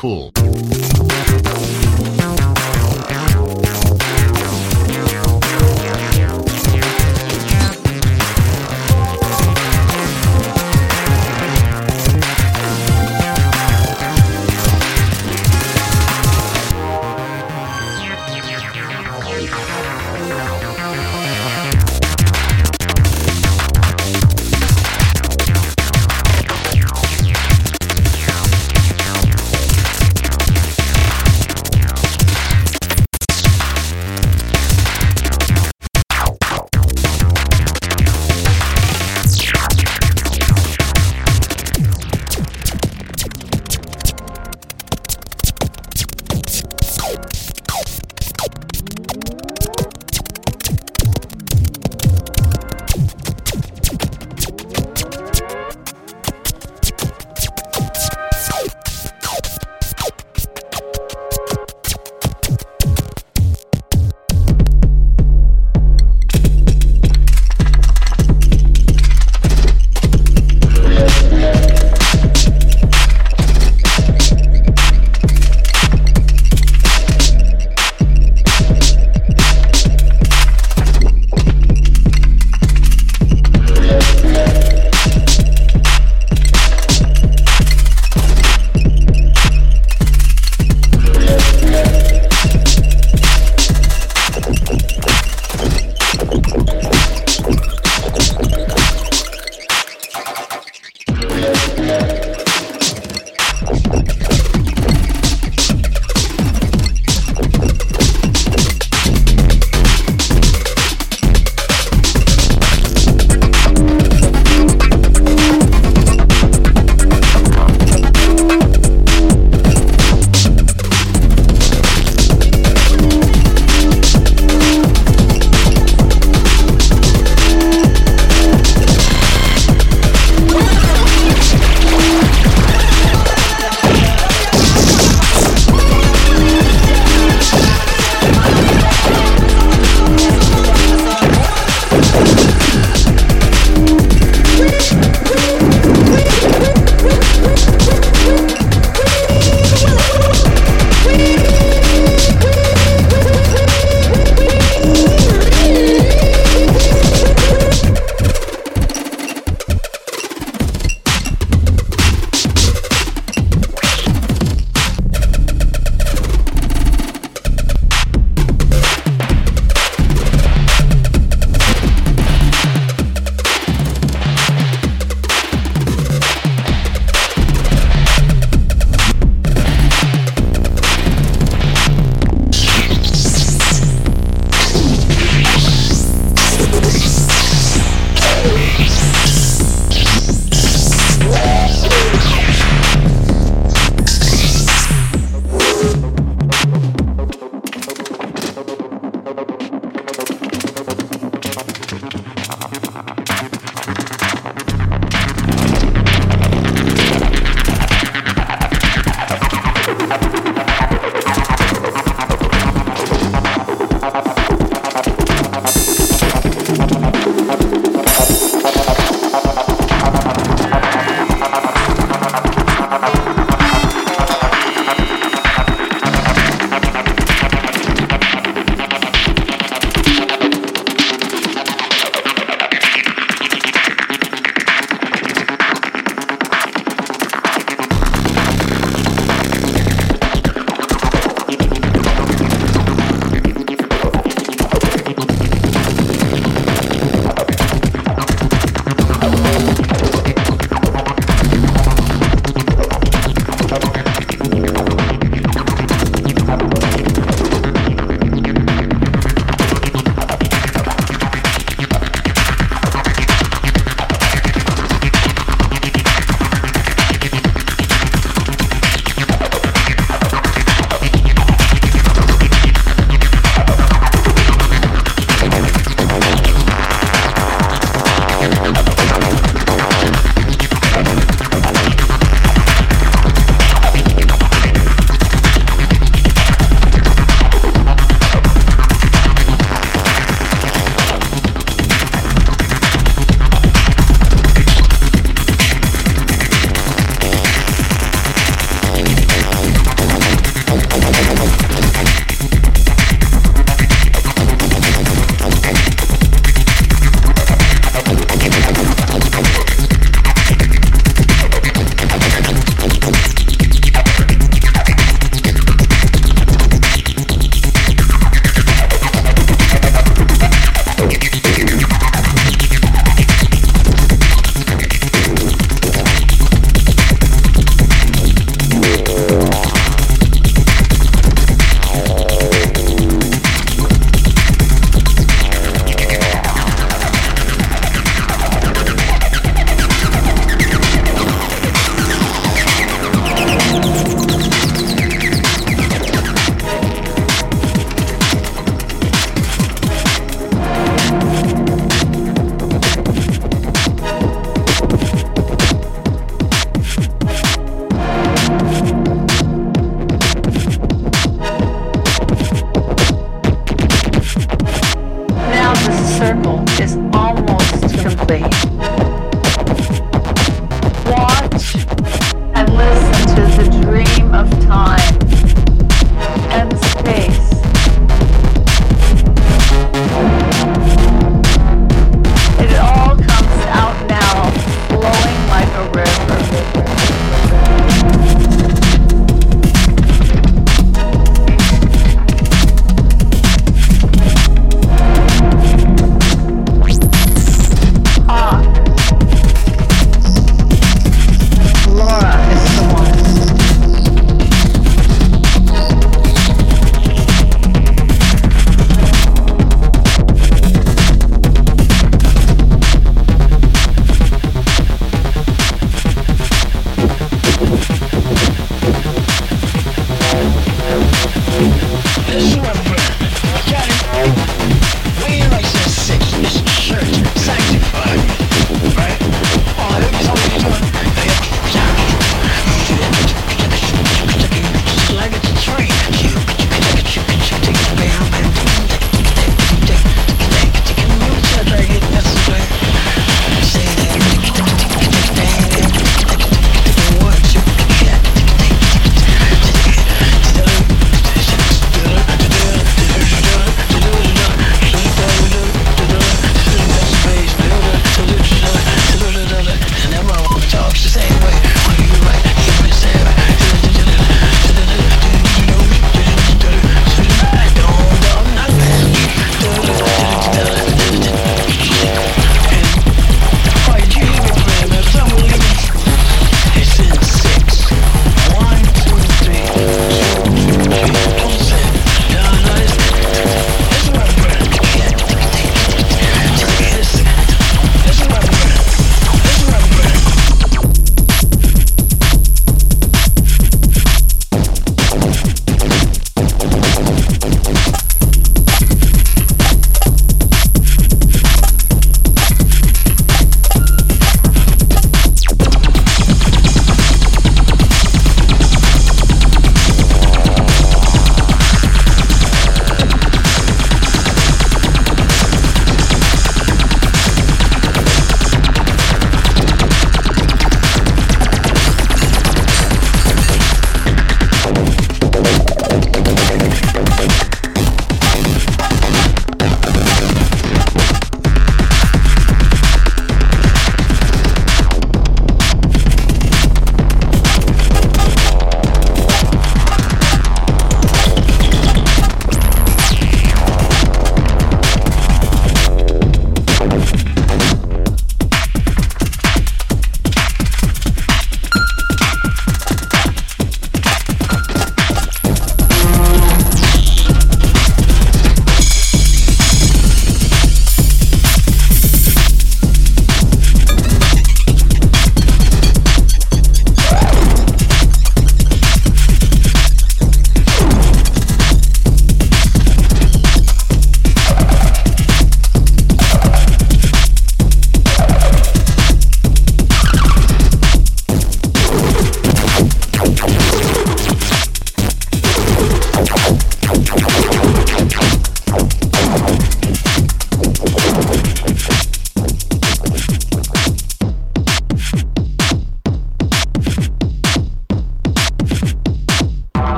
Cool.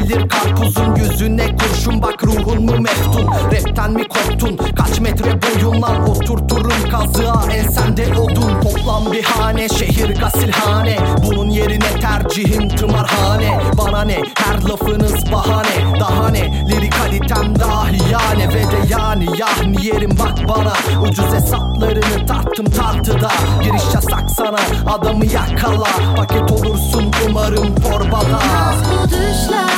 Eğilir karpuzun yüzüne kurşun Bak ruhun mu meftun? Güneşten mi koptun? Kaç metre boyunlar oturturum kazığa? Ensende odun Toplam bir hane. Şehir gasilhane Bunun yerine tercihim tımarhane. Bana ne her lafınız bahane. Daha ne lirik halitem dahi yani Ve de yani yahni yerim bak bana. Ucuz hesaplarını tarttım tartıda. Giriş yasak sana adamı yakala. Paket olursun umarım torbada. Yalnız bu düşler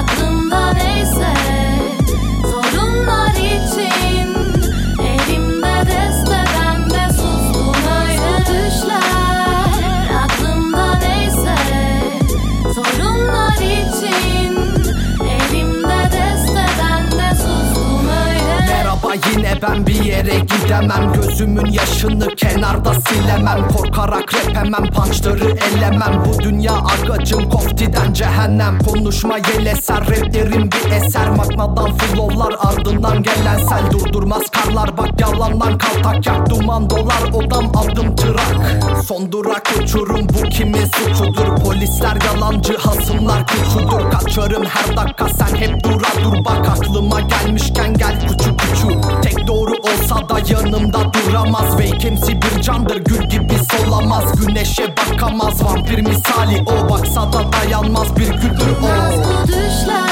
aklımda neyse. Konuşma yel eser raplerim bir eser. Maknadan flowlar ardından gelen sel. Durdurmaz karlar bak yalandan kaltak yak. Duman dolar odam aldım tırak. Son durak uçurum bu kimin suçudur? Polisler yalancı hasımlar kuçudur Kaçarım her dakika sen hep dura dur. Bak aklıma gelmişken gel küçük küçük Tek doğru olsa da yanımda duramaz Ve kimsi bir candır gül gibi solamaz. Güneşe bakamaz vampir misali o. Baksa da dayanmaz bir güldür o. Düşler